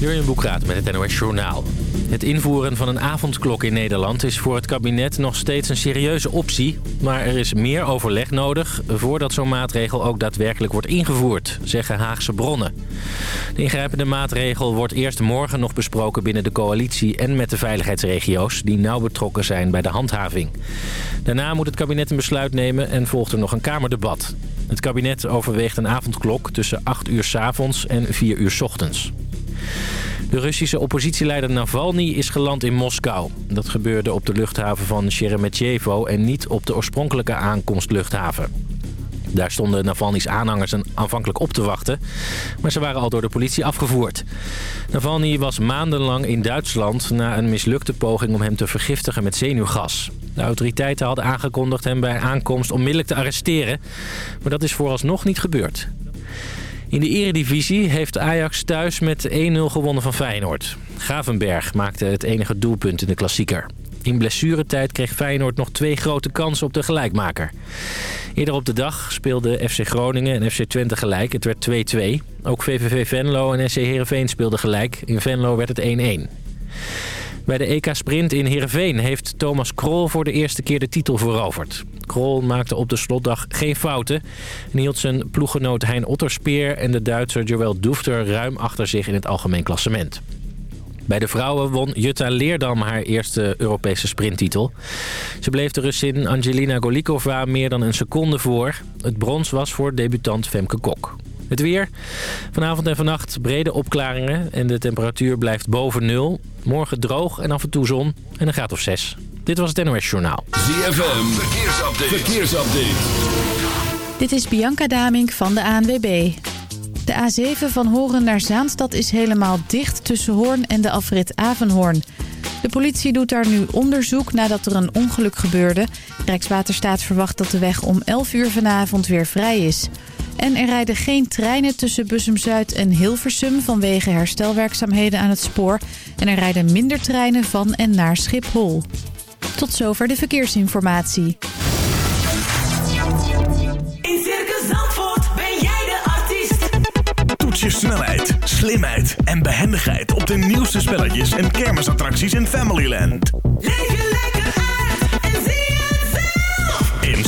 Jurjen Boekraat met het NOS Journaal. Het invoeren van een avondklok in Nederland is voor het kabinet nog steeds een serieuze optie. Maar er is meer overleg nodig voordat zo'n maatregel ook daadwerkelijk wordt ingevoerd, zeggen Haagse bronnen. De ingrijpende maatregel wordt eerst morgen nog besproken binnen de coalitie en met de veiligheidsregio's die nauw betrokken zijn bij de handhaving. Daarna moet het kabinet een besluit nemen en volgt er nog een kamerdebat. Het kabinet overweegt een avondklok tussen 8 uur s avonds en 4 uur s ochtends. De Russische oppositieleider Navalny is geland in Moskou. Dat gebeurde op de luchthaven van Sheremetyevo en niet op de oorspronkelijke aankomstluchthaven. Daar stonden Navalny's aanhangers aanvankelijk op te wachten, maar ze waren al door de politie afgevoerd. Navalny was maandenlang in Duitsland na een mislukte poging om hem te vergiftigen met zenuwgas. De autoriteiten hadden aangekondigd hem bij aankomst onmiddellijk te arresteren, maar dat is vooralsnog niet gebeurd. In de eredivisie heeft Ajax thuis met 1-0 gewonnen van Feyenoord. Gravenberg maakte het enige doelpunt in de klassieker. In blessuretijd kreeg Feyenoord nog twee grote kansen op de gelijkmaker. Eerder op de dag speelden FC Groningen en FC Twente gelijk. Het werd 2-2. Ook VVV Venlo en SC Heerenveen speelden gelijk. In Venlo werd het 1-1. Bij de EK Sprint in Heerenveen heeft Thomas Krol voor de eerste keer de titel veroverd. Krol maakte op de slotdag geen fouten en hield zijn ploeggenoot Hein Otterspeer en de Duitser Joël Doefter ruim achter zich in het algemeen klassement. Bij de vrouwen won Jutta Leerdam haar eerste Europese sprinttitel. Ze bleef de Russin Angelina Golikova meer dan een seconde voor. Het brons was voor debutant Femke Kok. Het weer. Vanavond en vannacht brede opklaringen en de temperatuur blijft boven nul. Morgen droog en af en toe zon en een graad of 6. Dit was het NOS Journaal. ZFM, verkeersupdate. verkeersupdate. Dit is Bianca Damink van de ANWB. De A7 van Horen naar Zaanstad is helemaal dicht tussen Hoorn en de afrit Avenhoorn. De politie doet daar nu onderzoek nadat er een ongeluk gebeurde. Rijkswaterstaat verwacht dat de weg om 11 uur vanavond weer vrij is. En er rijden geen treinen tussen Bussum-Zuid en Hilversum vanwege herstelwerkzaamheden aan het spoor. En er rijden minder treinen van en naar Schiphol. Tot zover de verkeersinformatie. In Circus Zandvoort ben jij de artiest. Toets je snelheid, slimheid en behendigheid op de nieuwste spelletjes en kermisattracties in Familyland. Leef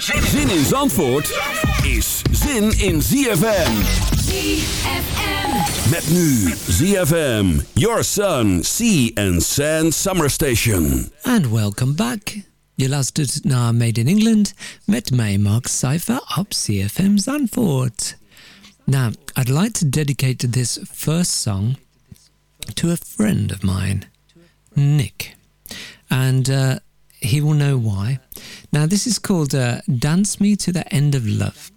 Zin in Zandvoort is zin in ZFM. ZFM. Met nu ZFM, Your Sun, Sea and Sand Summer Station. And welcome back. Je luistert naar Made in England met mij Mark Cypher op ZFM Zandvoort. Now, I'd like to dedicate this first song to a friend of mine, Nick. And uh, he will know why. Now, this is called uh, Dance Me to the End of Love.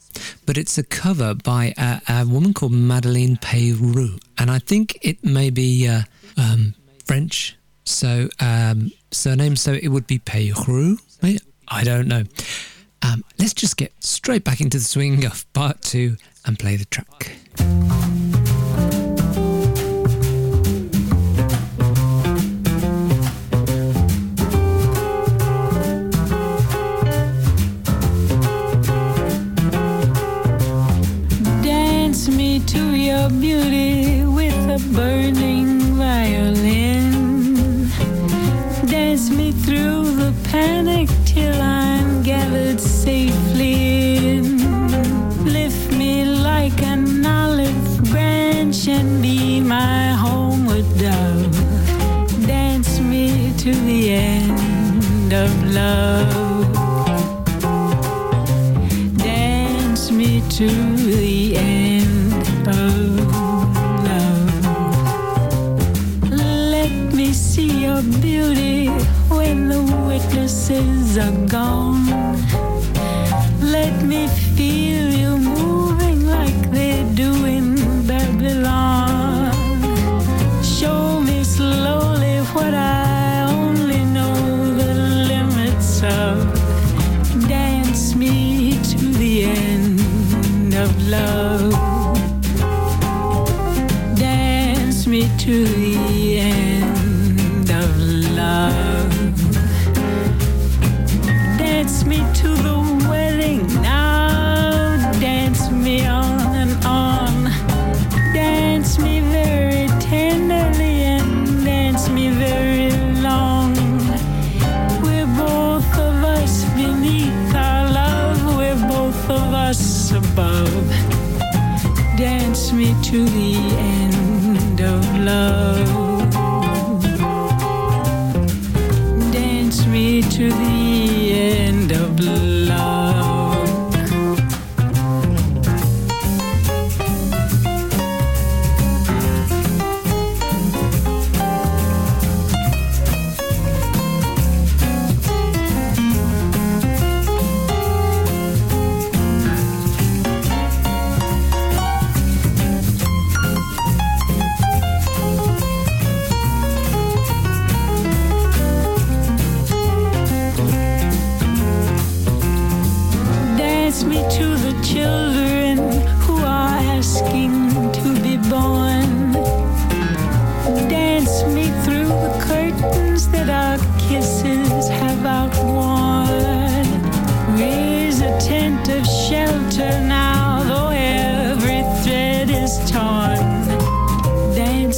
But it's a cover by a, a woman called Madeleine Peyroux. And I think it may be uh, um, French. So, um, surname, so it would be Peyroux. Maybe? I don't know. Um, let's just get straight back into the swing of part two and play the track. Beauty with a burning violin. Dance me through the panic till I'm gathered safely in. Lift me like an olive branch and be my homeward dove. Dance me to the end of love. Dance me to the end witnesses are gone. Let me feel you moving like they do in Babylon. Show me slowly what I only know the limits of. Dance me to the end of love. Dance me to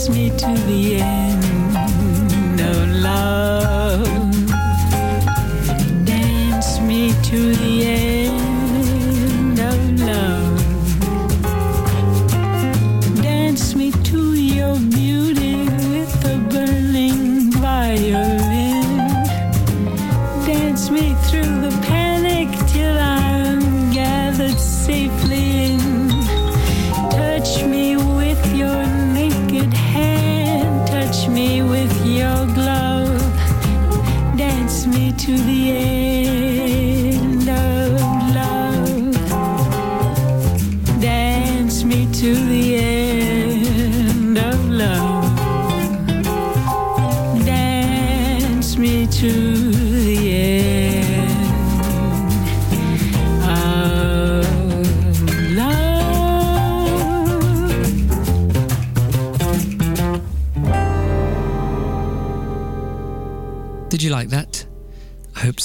Me to the end of love. Dance me to the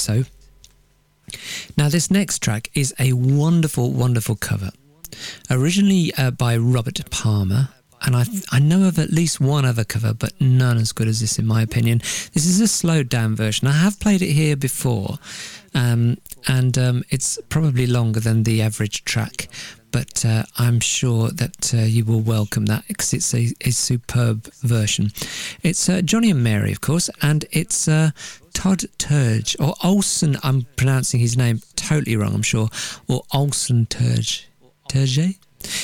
so. Now, this next track is a wonderful, wonderful cover. Originally uh, by Robert Palmer, and I, I know of at least one other cover, but none as good as this, in my opinion. This is a slowed down version. I have played it here before, um, and um, it's probably longer than the average track, but uh, I'm sure that uh, you will welcome that because it's a, a superb version. It's uh, Johnny and Mary, of course, and it's uh, Todd Terje, or Olsen, I'm pronouncing his name totally wrong, I'm sure, or Olsen Terje. Terje?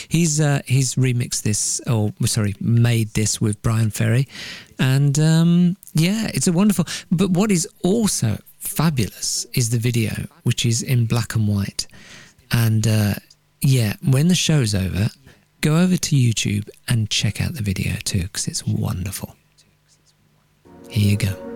He's uh, he's remixed this, or sorry, made this with Bryan Ferry, and um, yeah, it's a wonderful. But what is also fabulous is the video, which is in black and white, and uh, yeah, when the show's over, go over to YouTube and check out the video too, because it's wonderful. Here you go.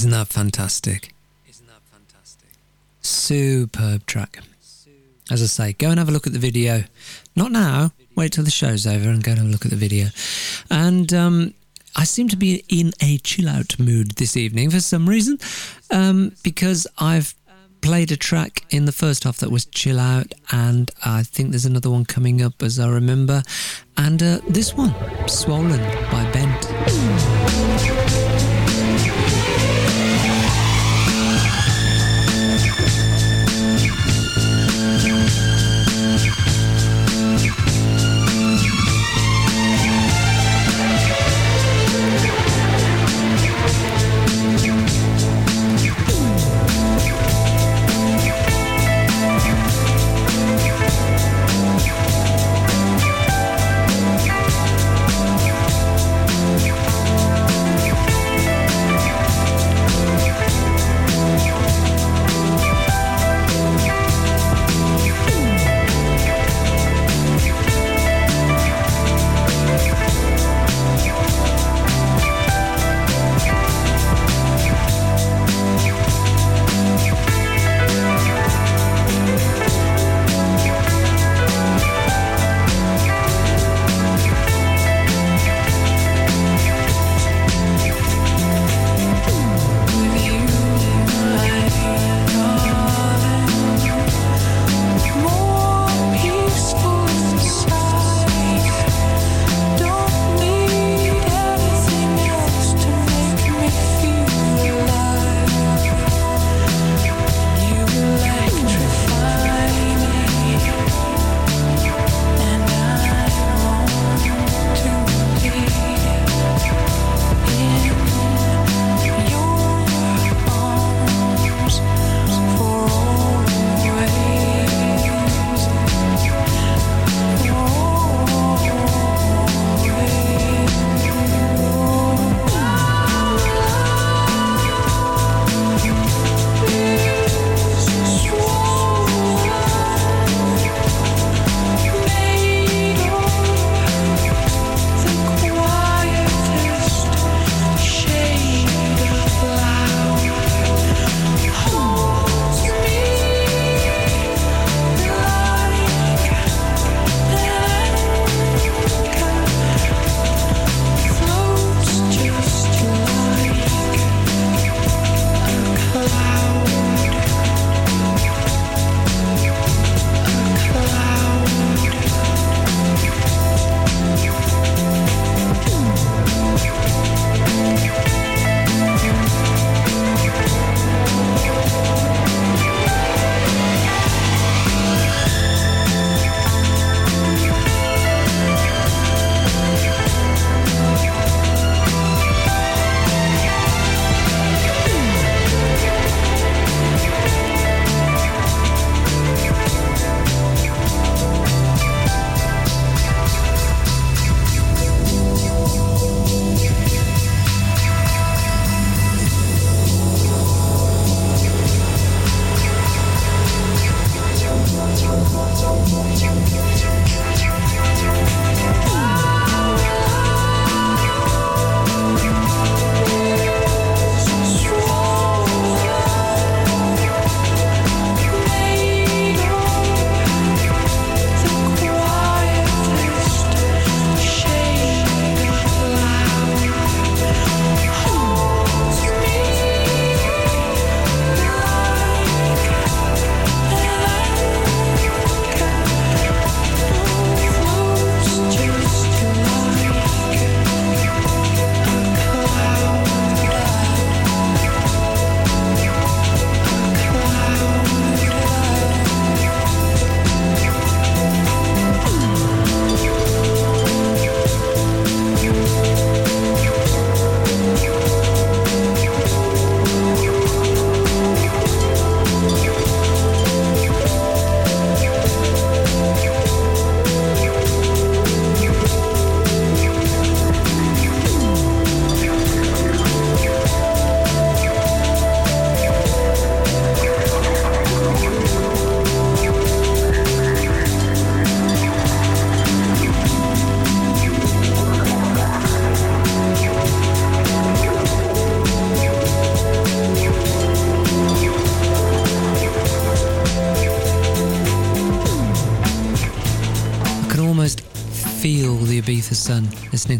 Isn't that fantastic? Isn't that fantastic? Superb track. As I say, go and have a look at the video. Not now. Wait till the show's over and go and have a look at the video. And um, I seem to be in a chill out mood this evening for some reason um, because I've played a track in the first half that was chill out, and I think there's another one coming up as I remember. And uh, this one, Swollen by Bent.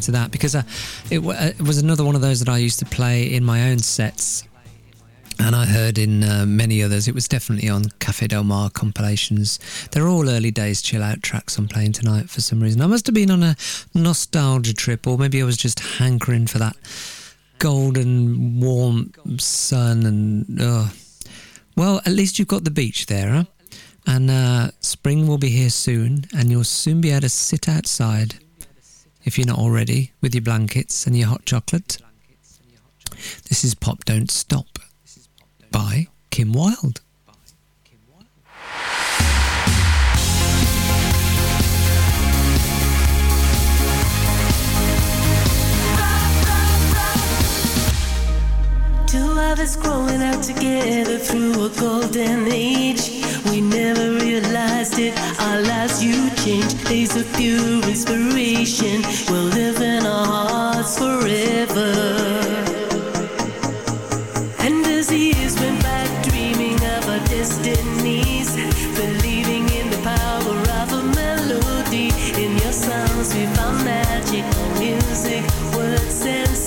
Listening to that because it, it was another one of those that I used to play in my own sets. And I heard in uh, many others, it was definitely on Cafe Del Mar compilations. They're all early days chill out tracks I'm playing tonight for some reason. I must have been on a nostalgia trip, or maybe I was just hankering for that golden warm sun. And oh. well, at least you've got the beach there, huh? And uh, spring will be here soon, and you'll soon be able to sit outside, if you're not already, with your blankets and your hot chocolate. This is Pop Don't Stop by Kim Wilde. Two of us growing up together through a golden age. We never realized it. Our lives you changed. Days of pure inspiration will live in our hearts forever. And as the years went by, dreaming of our destinies, believing in the power of a melody. In your songs, we found magic, music, words, and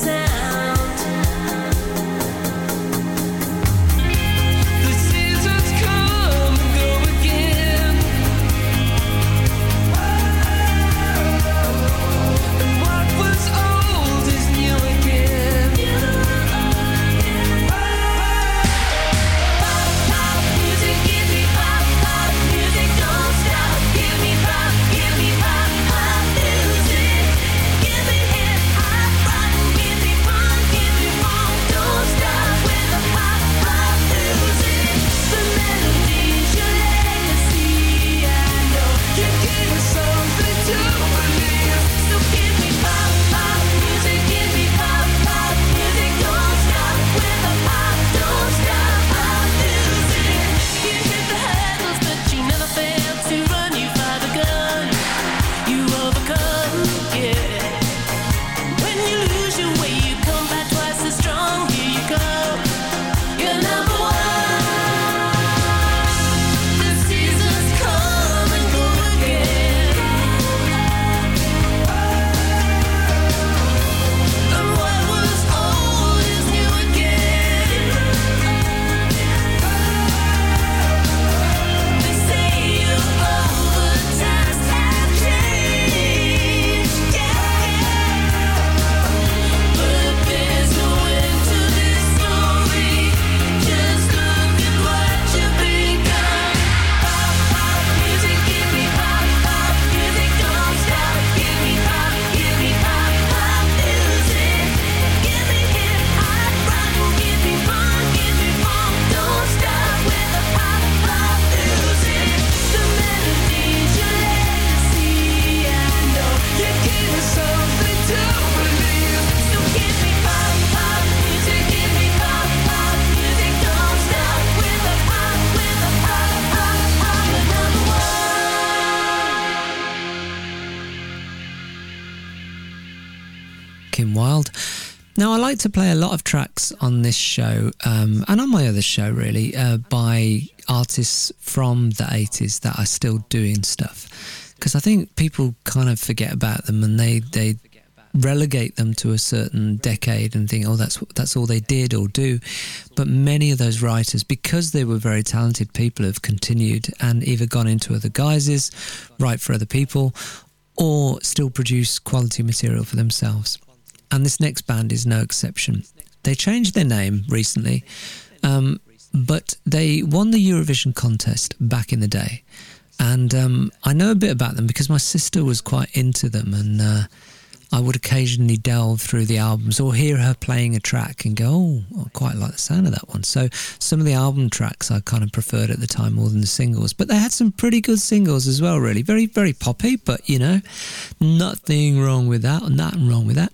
like to play a lot of tracks on this show um, and on my other show, really, uh, by artists from the 80s that are still doing stuff. Because I think people kind of forget about them and they, they relegate them to a certain decade and think, oh, that's that's all they did or do. But many of those writers, because they were very talented people, have continued and either gone into other guises, write for other people, or still produce quality material for themselves. And this next band is no exception. They changed their name recently, um, but they won the Eurovision contest back in the day. And um, I know a bit about them because my sister was quite into them, and uh, I would occasionally delve through the albums or hear her playing a track and go, "Oh, I quite like the sound of that one." So some of the album tracks I kind of preferred at the time more than the singles, but they had some pretty good singles as well. Really, very very poppy, but you know, nothing wrong with that, nothing wrong with that.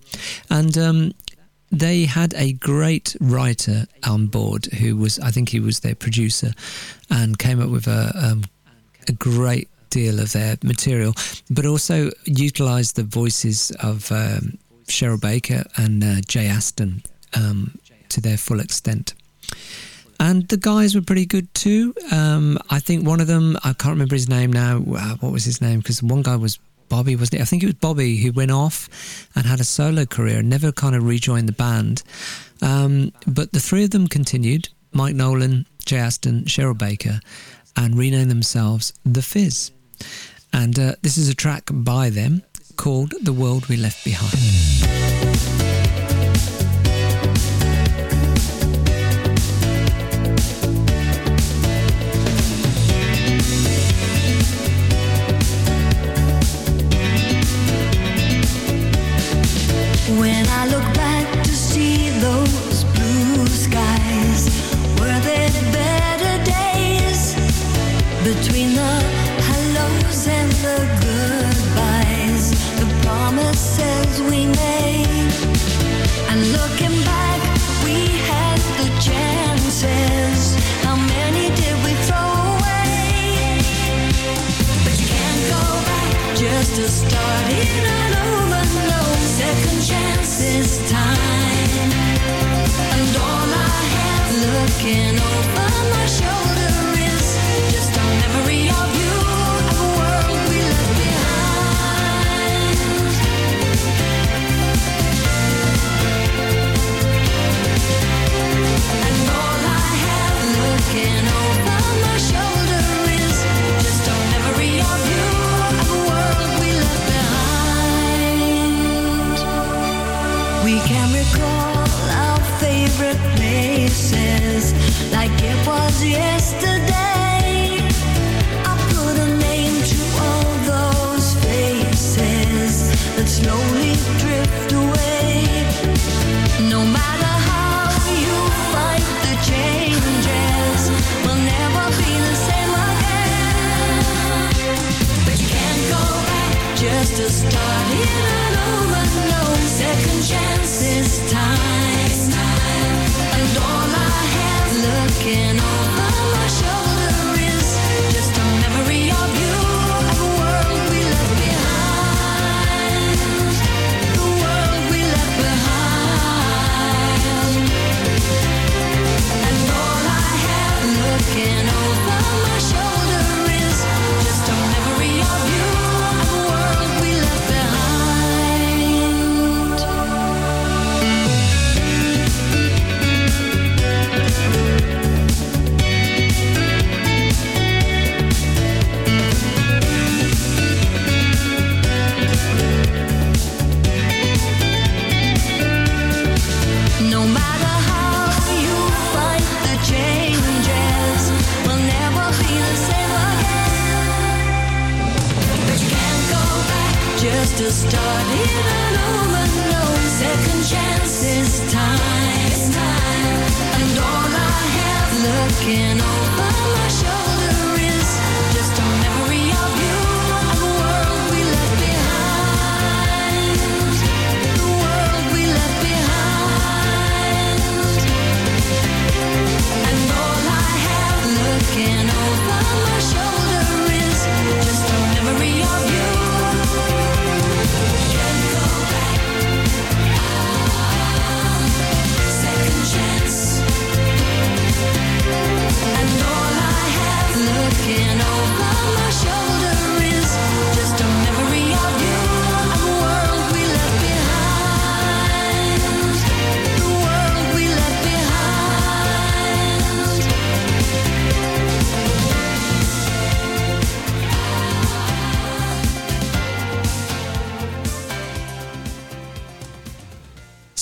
And um, they had a great writer on board who was, I think, he was their producer, and came up with a um, a great deal of their material, but also utilised the voices of um, Cheryl Baker and uh, Jay Aston um, to their full extent. And the guys were pretty good too. Um, I think one of them, I can't remember his name now. What was his name? Because one guy was Bobby, wasn't it? I think it was Bobby who went off and had a solo career and never kind of rejoined the band. Um, but the three of them continued Mike Nolan, Jay Aston, Cheryl Baker, and renamed themselves The Fizz. And uh, this is a track by them called The World We Left Behind. Places like it was yesterday. I put a name to all those faces that slowly drift away. No matter how you fight the changes, we'll never be the same again. But you can't go back just to start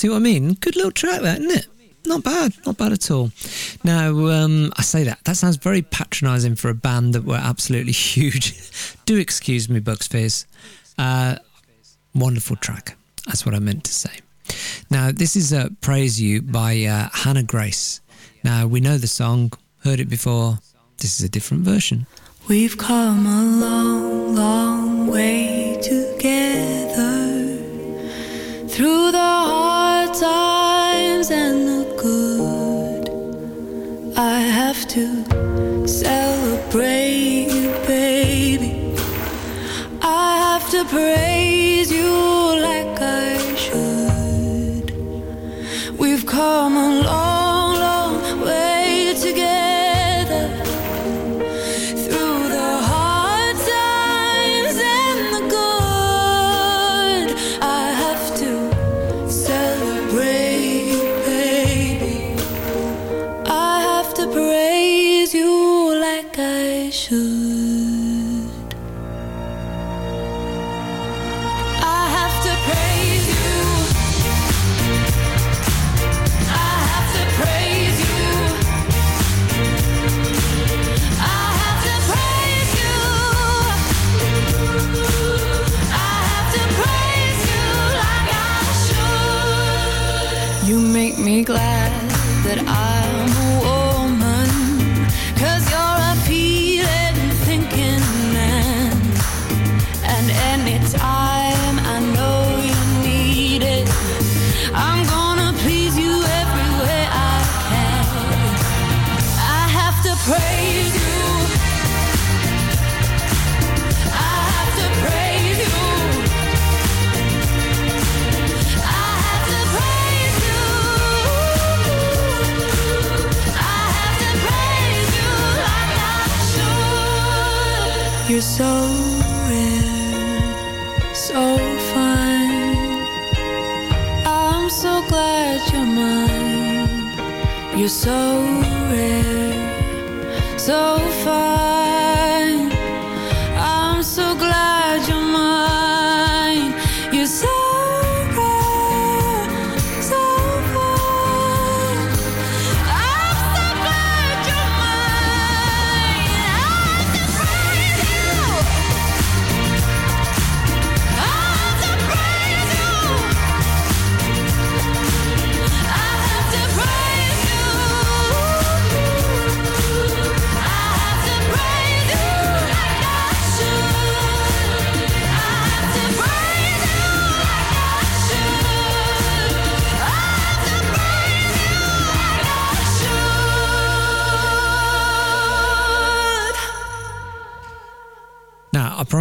See what I mean? Good little track, that isn't it? Not bad, not bad at all. Now, um, I say that that sounds very patronising for a band that were absolutely huge. Do excuse me, Bucks Fizz. Uh, wonderful track. That's what I meant to say. Now, this is uh, "Praise You" by uh, Hannah Grace. Now, we know the song, heard it before. This is a different version. We've come a long, long way together through the hard times and the good. I have to celebrate you, baby. I have to praise you like I should. We've come a long,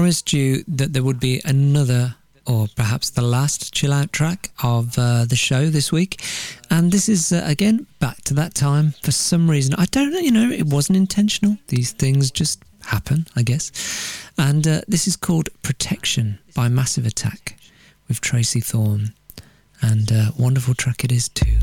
promised you that there would be another or perhaps the last chill out track of uh, the show this week. And this is, uh, again, back to that time for some reason. I don't know, you know, it wasn't intentional. These things just happen, I guess. And uh, this is called Protection by Massive Attack with Tracey Thorn, And uh, wonderful track it is, too.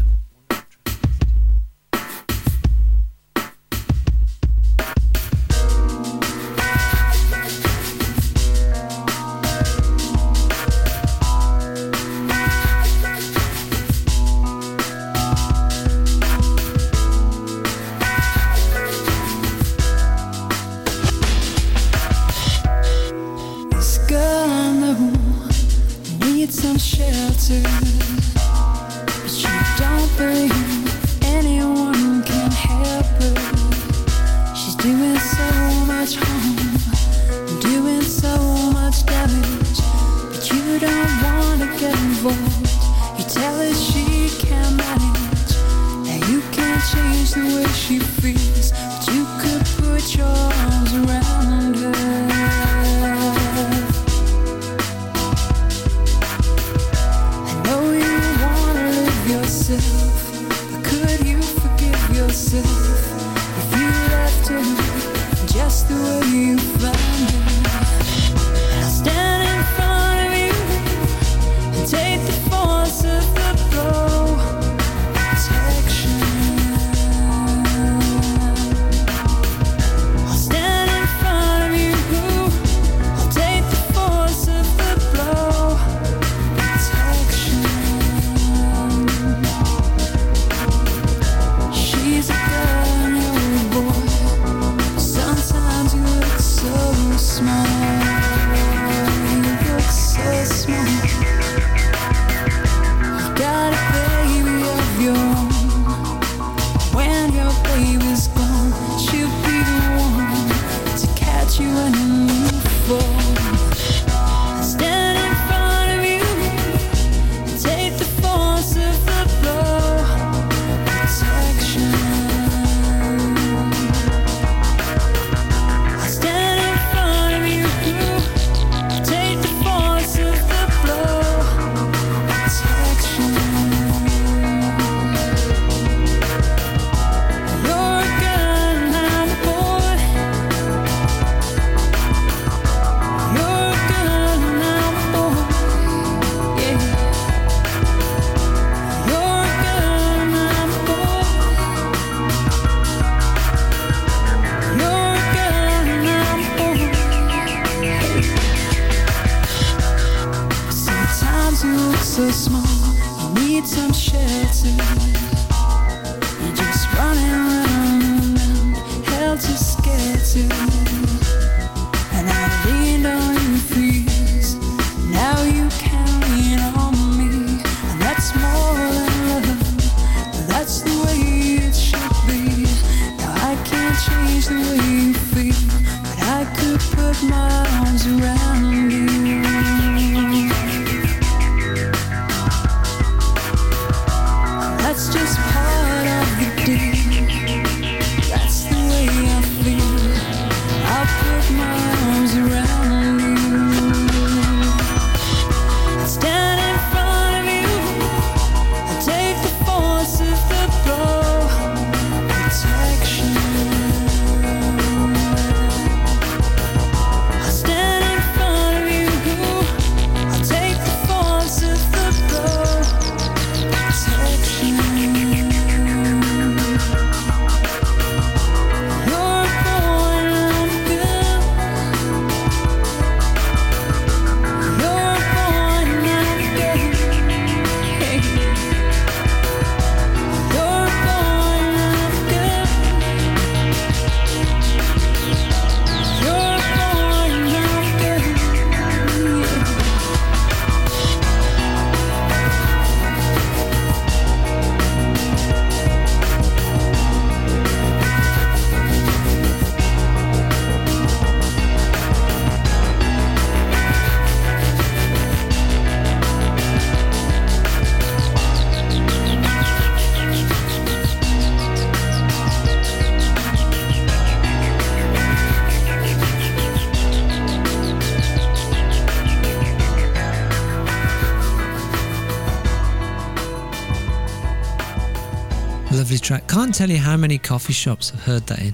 Can't tell you how many coffee shops have heard that in.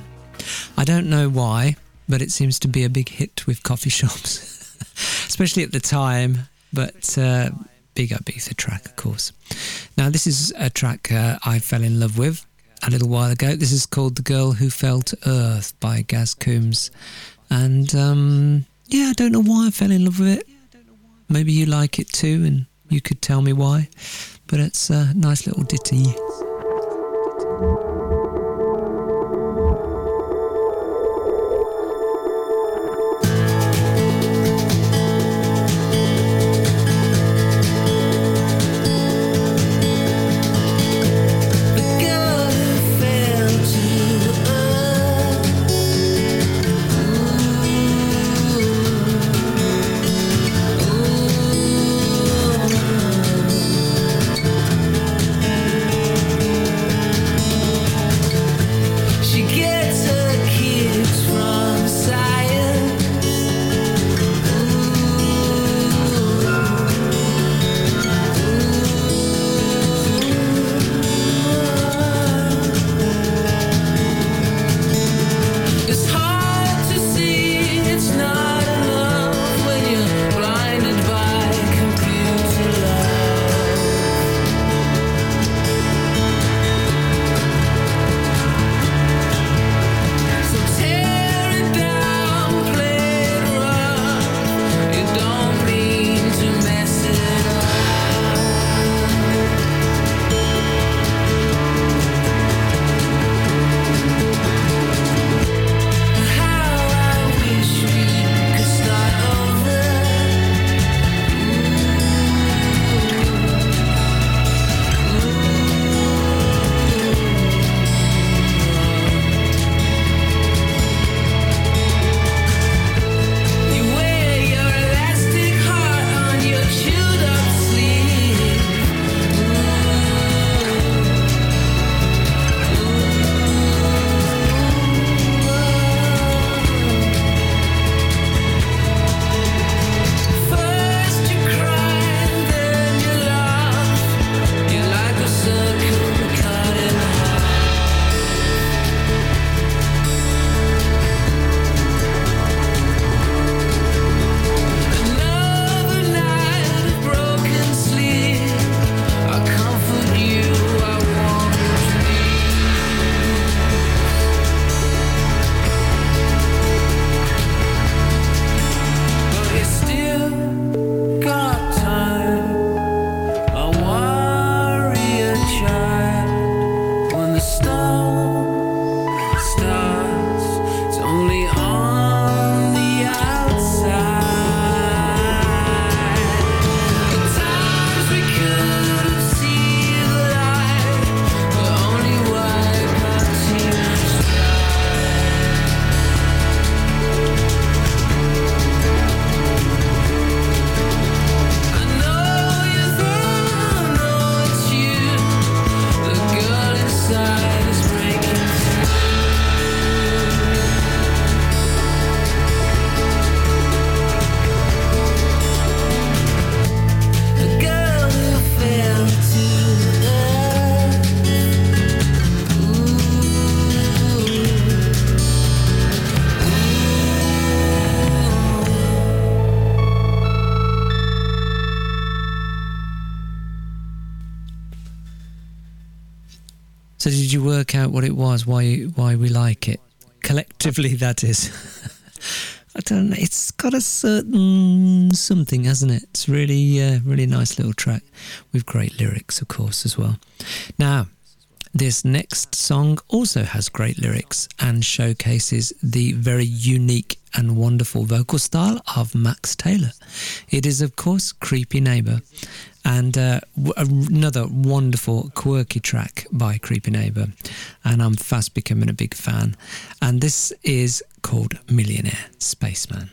I don't know why, but it seems to be a big hit with coffee shops, especially at the time. But uh, big Ibiza track, of course. Now, this is a track uh, I fell in love with a little while ago. This is called The Girl Who Fell to Earth by Gaz Coombes. And um, yeah, I don't know why I fell in love with it. Maybe you like it too, and you could tell me why. But it's a nice little ditty. She was? Why why we like it collectively? That is. I don't know. It's got a certain something, hasn't it? It's really, uh, really nice little track with great lyrics, of course, as well. Now, this next song also has great lyrics and showcases the very unique and wonderful vocal style of Max Taylor. It is, of course, Creepy Neighbor, and uh, w- another wonderful, quirky track by Creepy Neighbor. And I'm fast becoming a big fan. And this is called Millionaire Spaceman.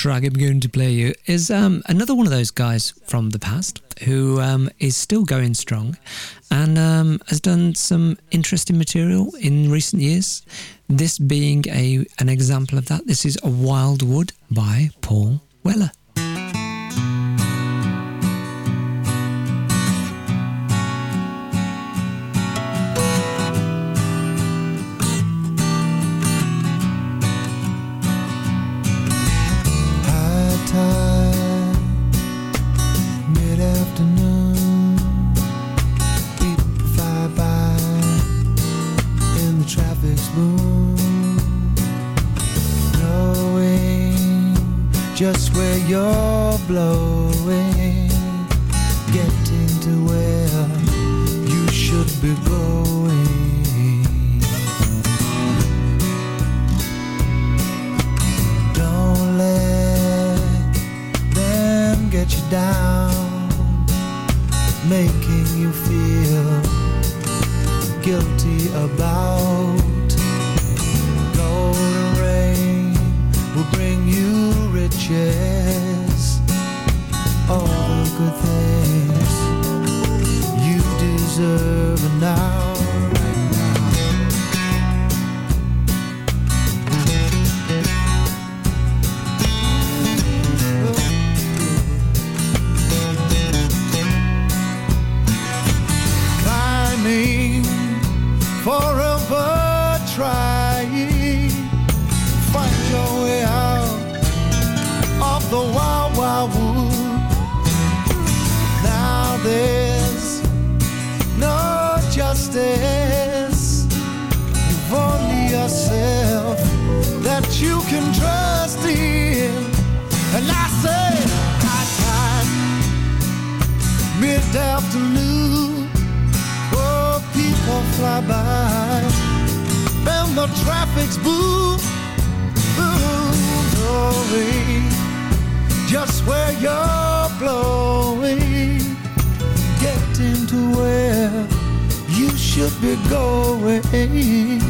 Track I'm going to play you is um, another one of those guys from the past who um, is still going strong and um, has done some interesting material in recent years. This being a an example of that. This is a Wildwood by Paul Weller. To where you should be going. Don't let them get you down, making you feel guilty about boom, boom, blowing, just where you're blowing, getting to where you should be going.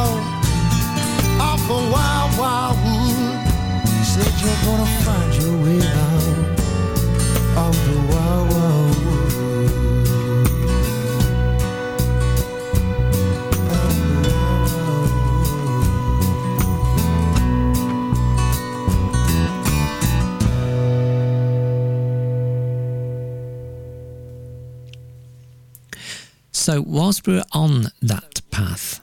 the wild, wild wood. Said you're gonna find your way out of the wild, wild wood. So, whilst we're on that path,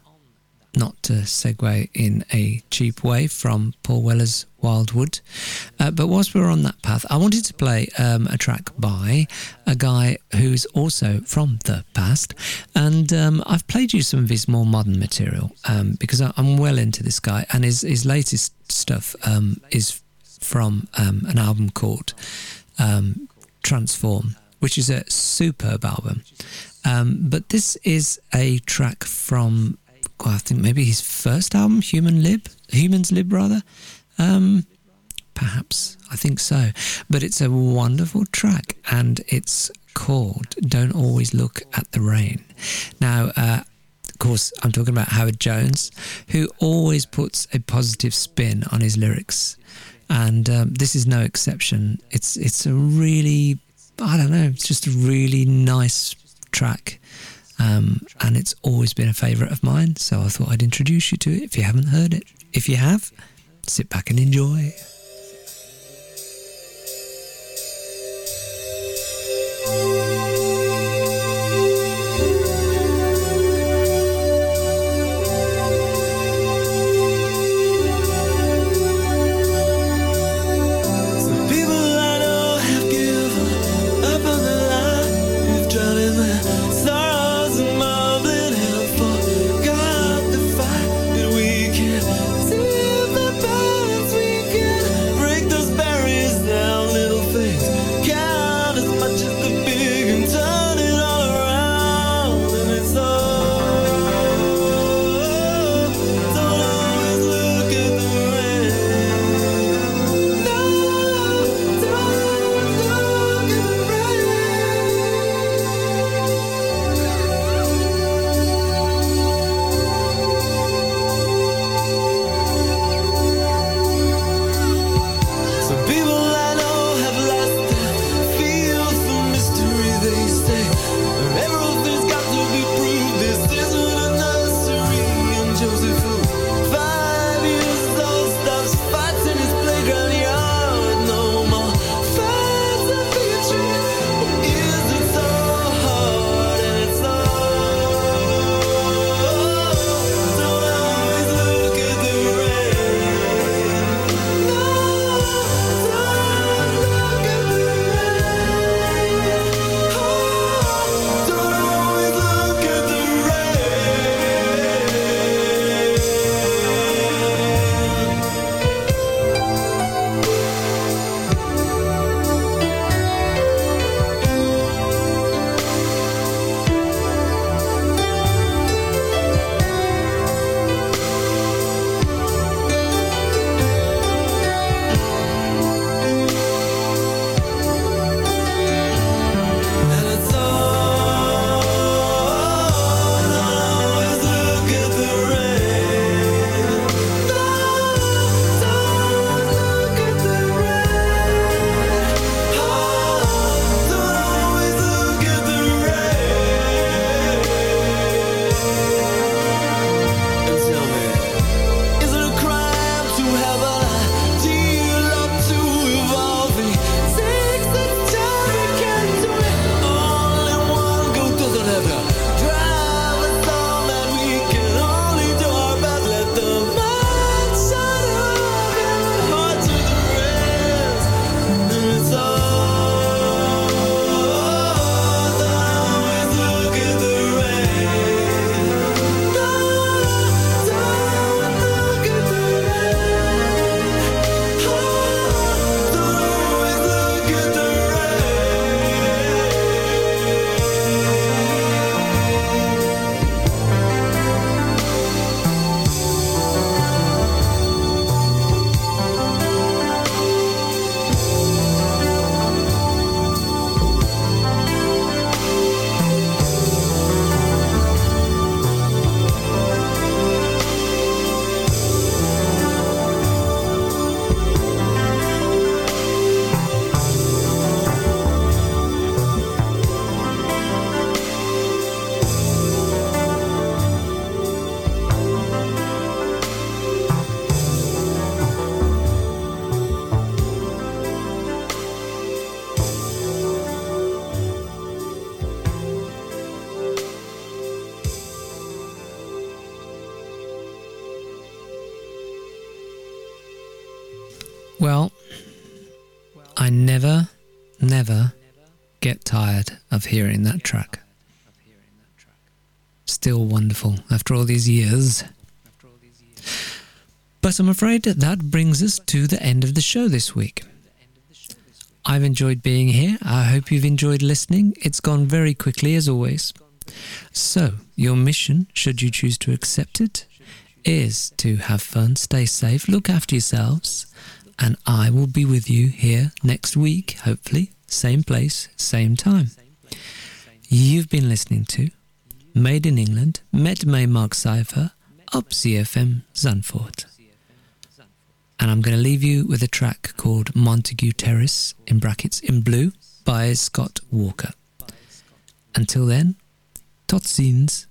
not to segue in a cheap way from Paul Weller's Wildwood, uh, but whilst we're on that path, I wanted to play um, a track by a guy who's also from the past, and um, I've played you some of his more modern material um, because I- I'm well into this guy, and his his latest stuff um, is from um, an album called um, Transform, which is a superb album. Um, but this is a track from, I think maybe his first album, Human Lib, Human's Lib rather. Um, perhaps I think so. But it's a wonderful track, and it's called "Don't Always Look at the Rain." Now. Uh, of course, I'm talking about Howard Jones, who always puts a positive spin on his lyrics, and um, this is no exception. It's it's a really, I don't know, it's just a really nice track, um, and it's always been a favourite of mine. So I thought I'd introduce you to it if you haven't heard it. If you have, sit back and enjoy. Track. Still wonderful after all these years. But I'm afraid that brings us to the end of the show this week. I've enjoyed being here. I hope you've enjoyed listening. It's gone very quickly, as always. So, your mission, should you choose to accept it, is to have fun, stay safe, look after yourselves, and I will be with you here next week, hopefully, same place, same time. You've been listening to Made in England, met May Mark Cypher, up ZFM Zandvoort. And I'm going to leave you with a track called Montague Terrace, in brackets, in blue, by Scott Walker. Until then, tot ziens.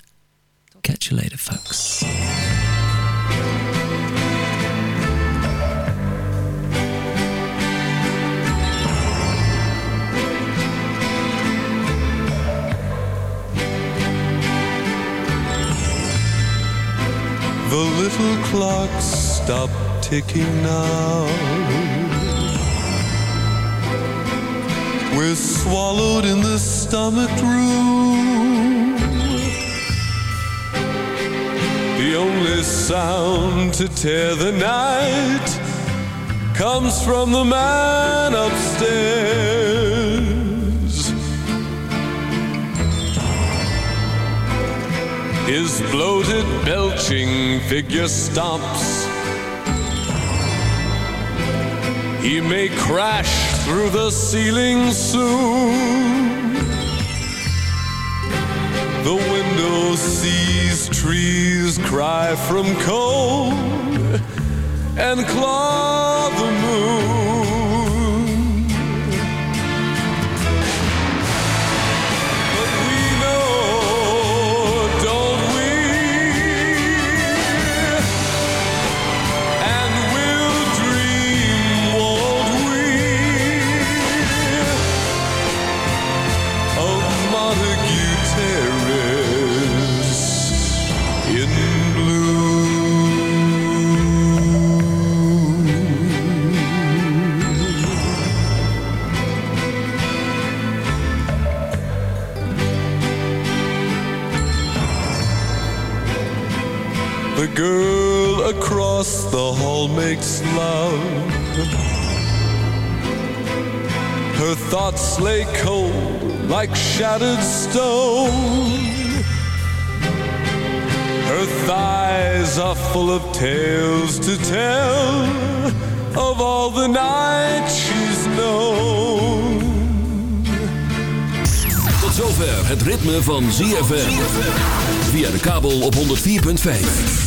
Catch you later, folks. The little clocks stop ticking now. We're swallowed in the stomach room. The only sound to tear the night comes from the man upstairs. His bloated, belching figure stomps. He may crash through the ceiling soon. The window sees trees cry from cold and claw the moon. Girl across the hall makes love. Her thoughts lay cold like shattered stone. Her thighs are full of tales to tell of all the nights she's known. Tot zover het ritme van ZFM. Via de kabel op 104.5.